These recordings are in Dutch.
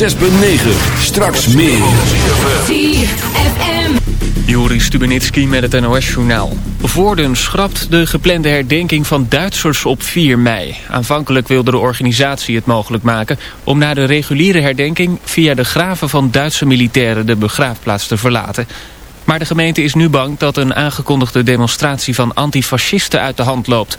6.9. Straks meer. ZFM. Joris Stubenitski met het NOS-journaal. Voorden schrapt de geplande herdenking van Duitsers op 4 mei. Aanvankelijk wilde de organisatie het mogelijk maken... om na de reguliere herdenking via de graven van Duitse militairen... de begraafplaats te verlaten. Maar de gemeente is nu bang dat een aangekondigde demonstratie... van antifascisten uit de hand loopt...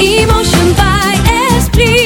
Emotion by Esprit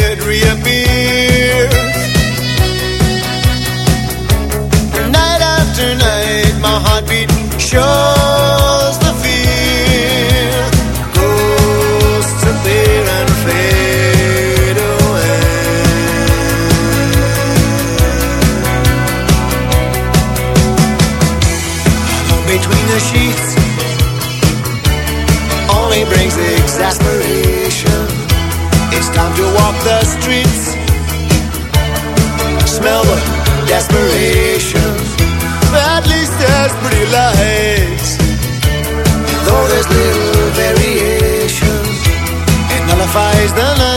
show. pretty lights. Though there's little variation, it nullifies the night.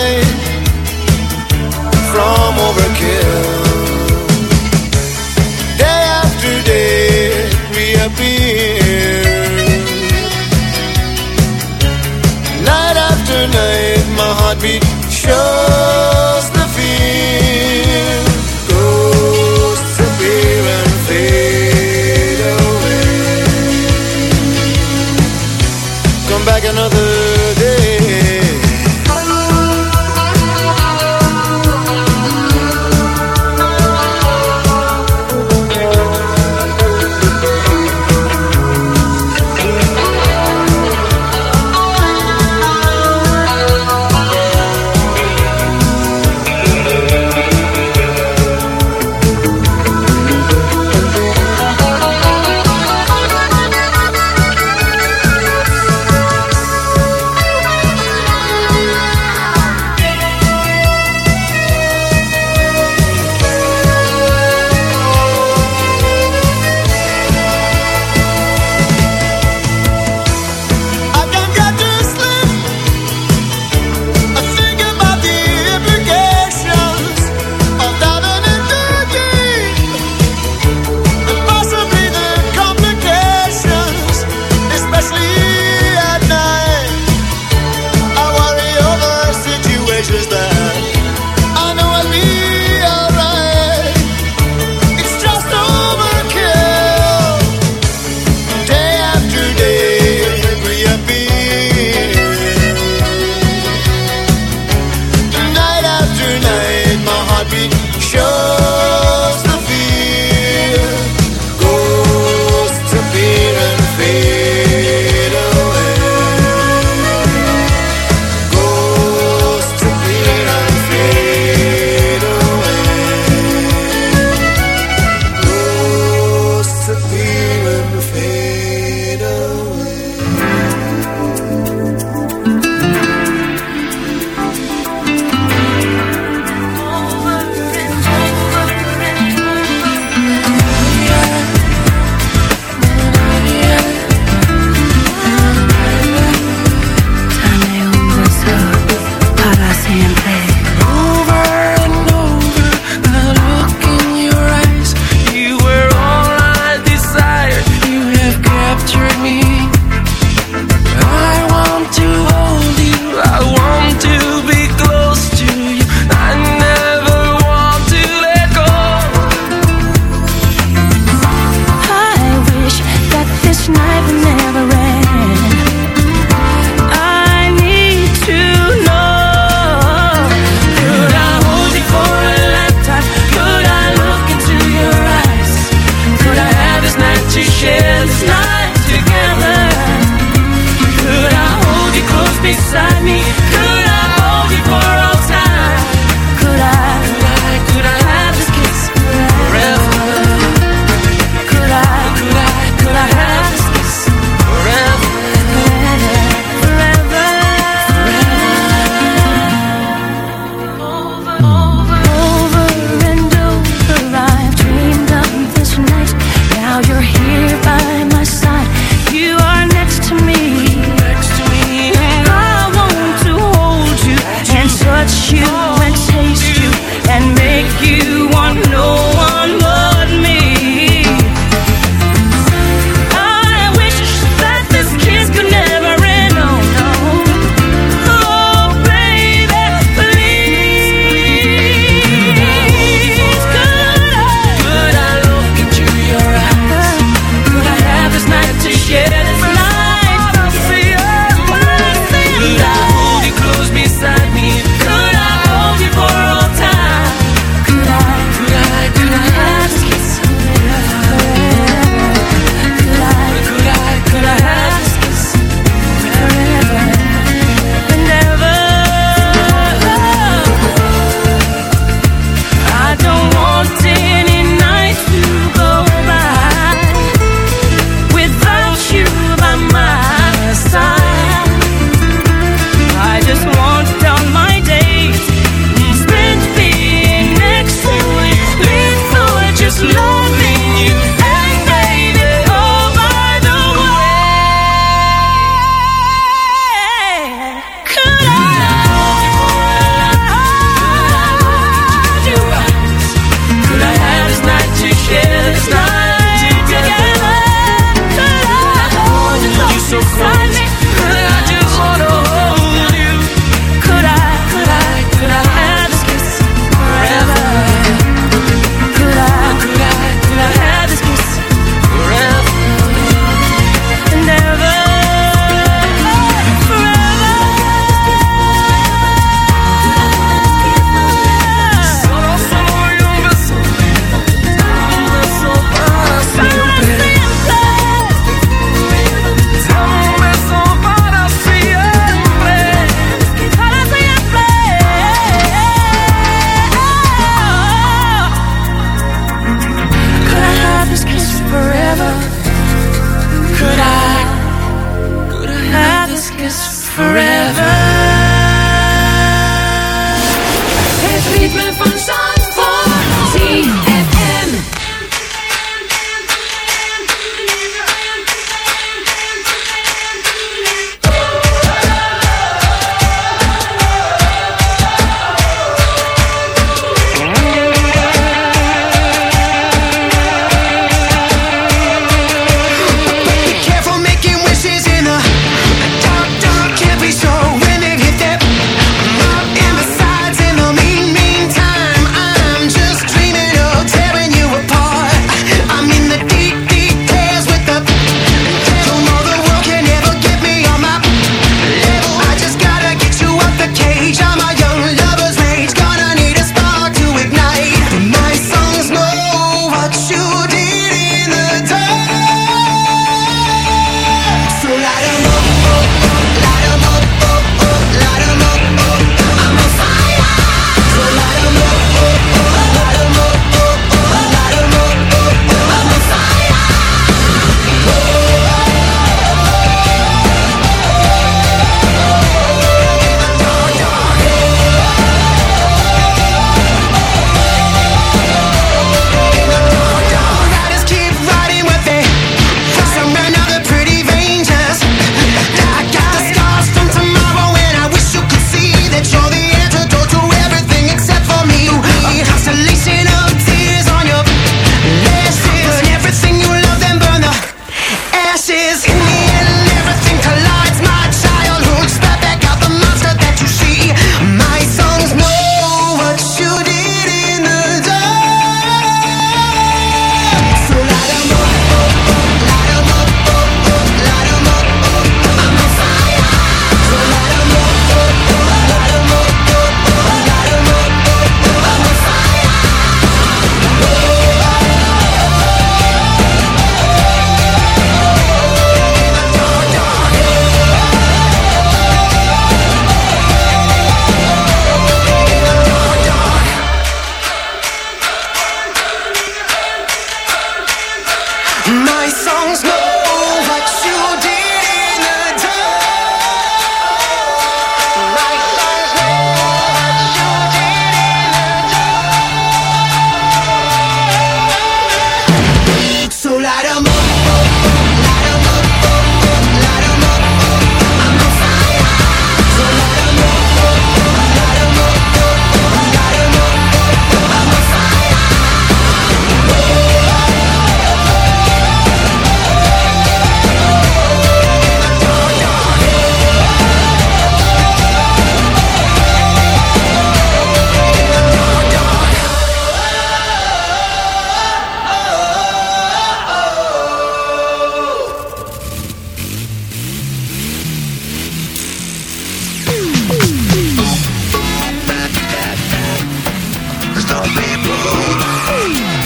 people.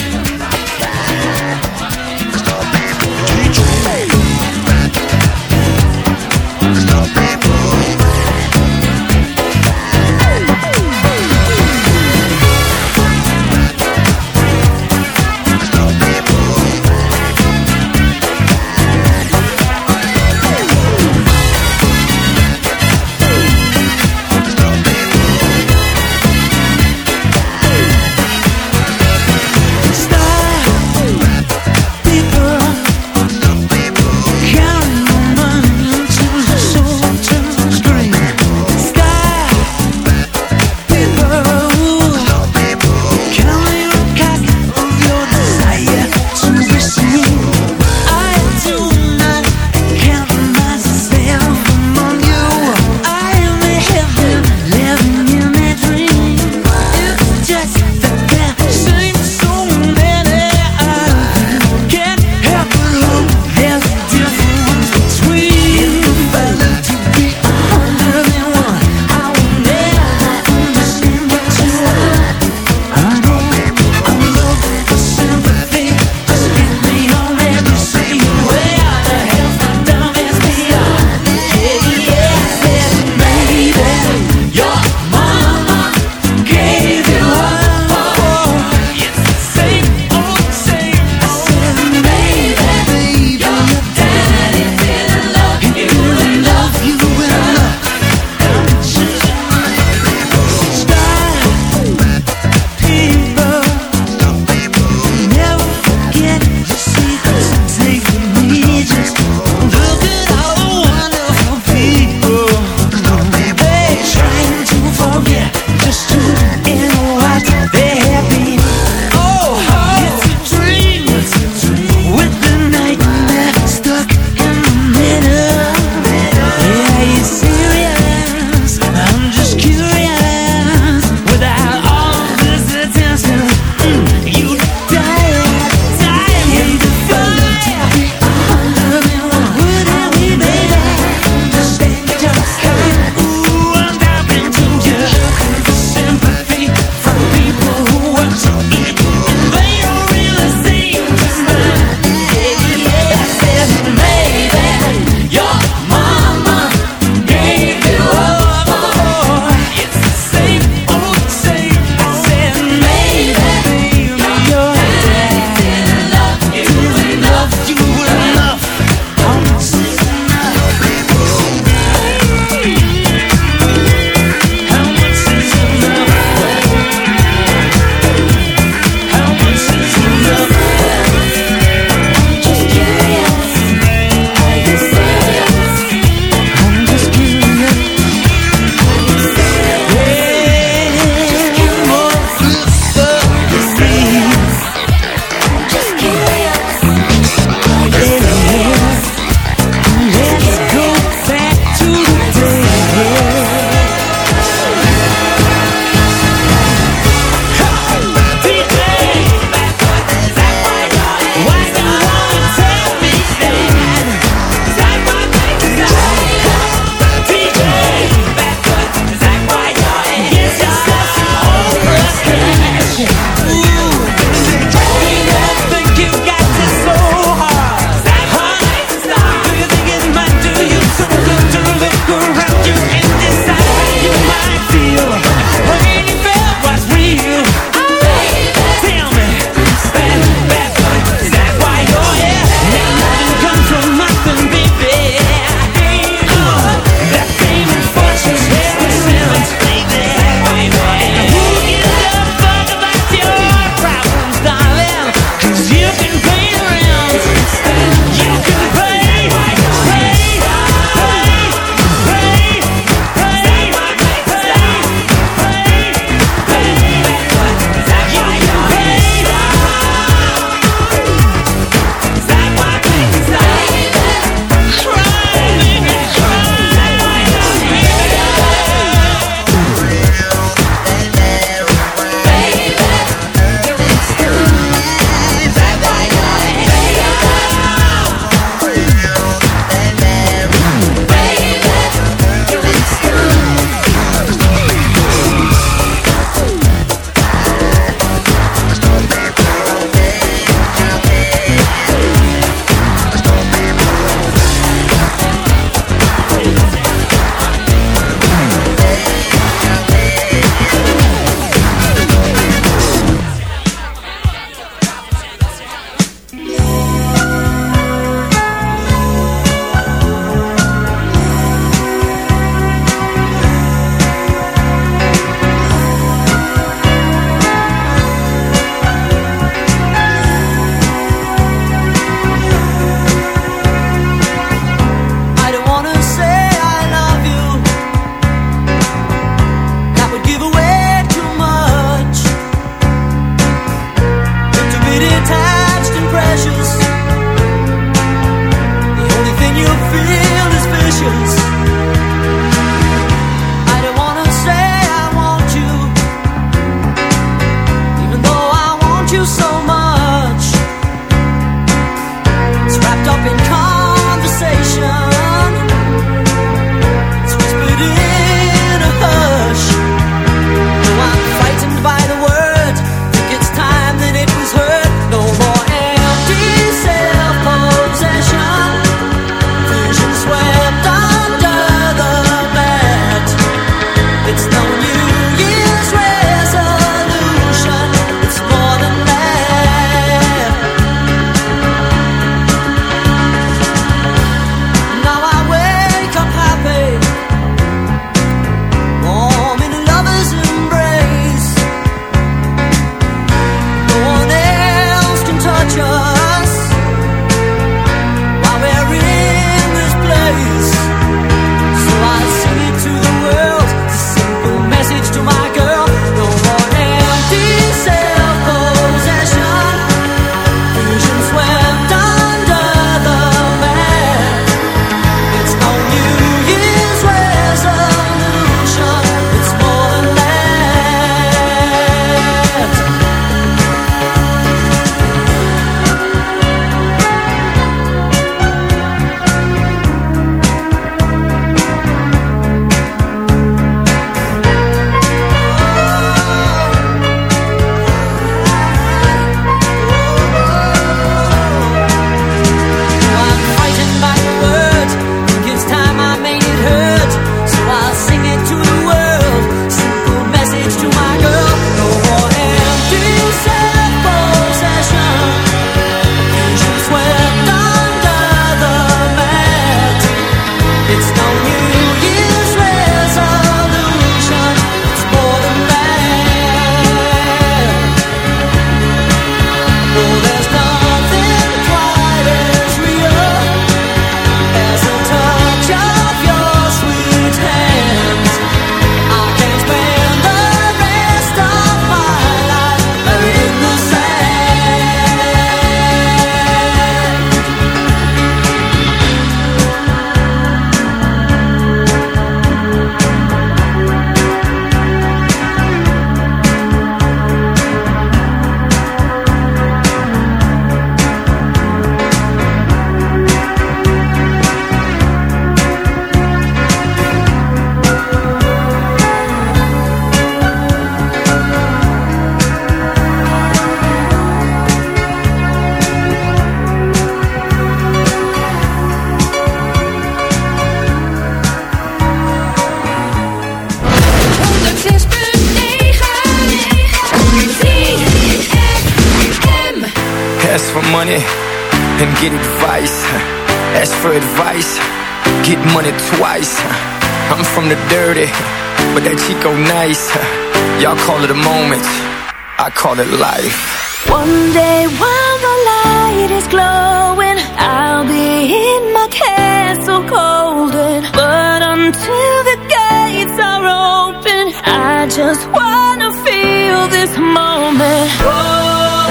Life. One day while the light is glowing, I'll be in my castle golden. But until the gates are open, I just wanna feel this moment. Oh,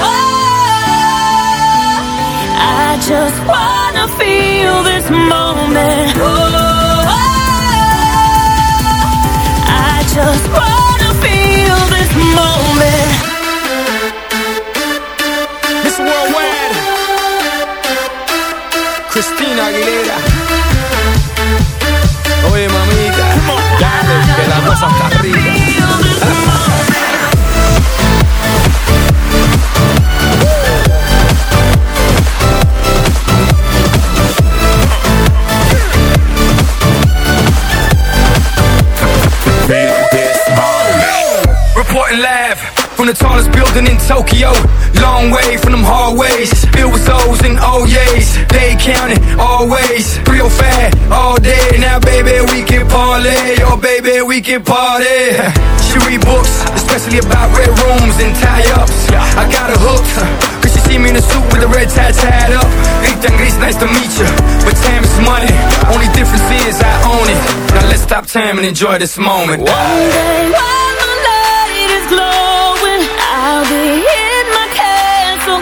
I just wanna feel this moment. Oh, Aguilera. Oye, mamita, dale, que la cosa está rica. Reporting live from the tallest building in Tokyo. Long way from them hallways. Filled with O's and oh O's. They counting always. Real fat all day. Now, baby, we can parlay. Oh, baby, we can party. She read books, especially about red rooms and tie ups. I got her hooked. Cause she see me in a suit with a red tie tied up. Ethan Gris, nice to meet you. But time is money. Only difference is I own it. Now let's stop time and enjoy this moment. One day while the light is glowing,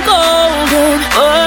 golden. Oh.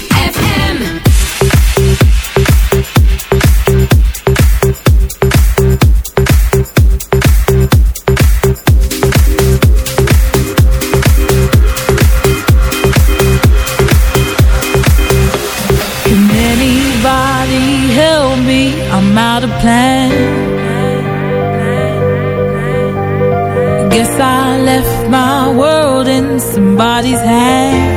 His hand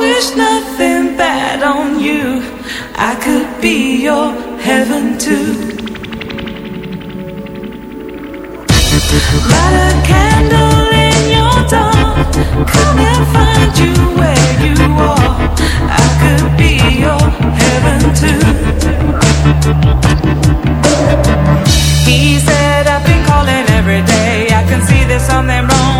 wish nothing bad on you. I could be your heaven too. Light a candle in your door. Come and find you where you are. I could be your heaven too. He said, I've been calling every day. I can see there's something wrong.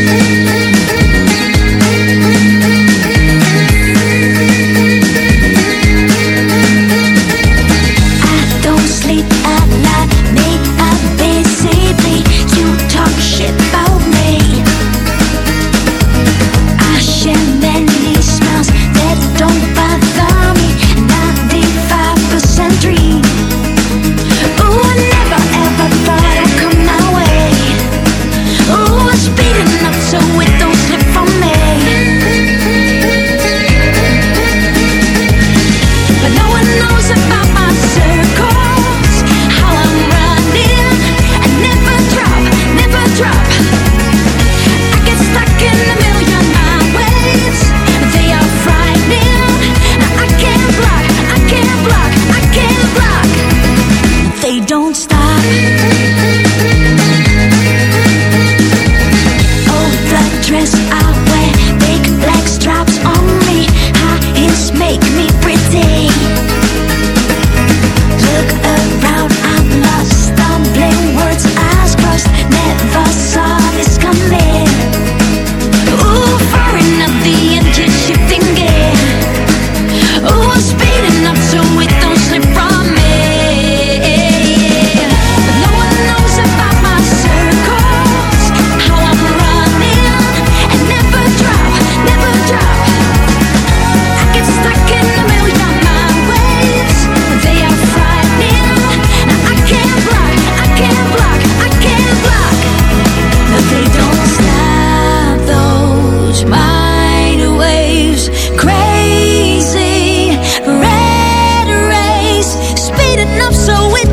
so it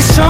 so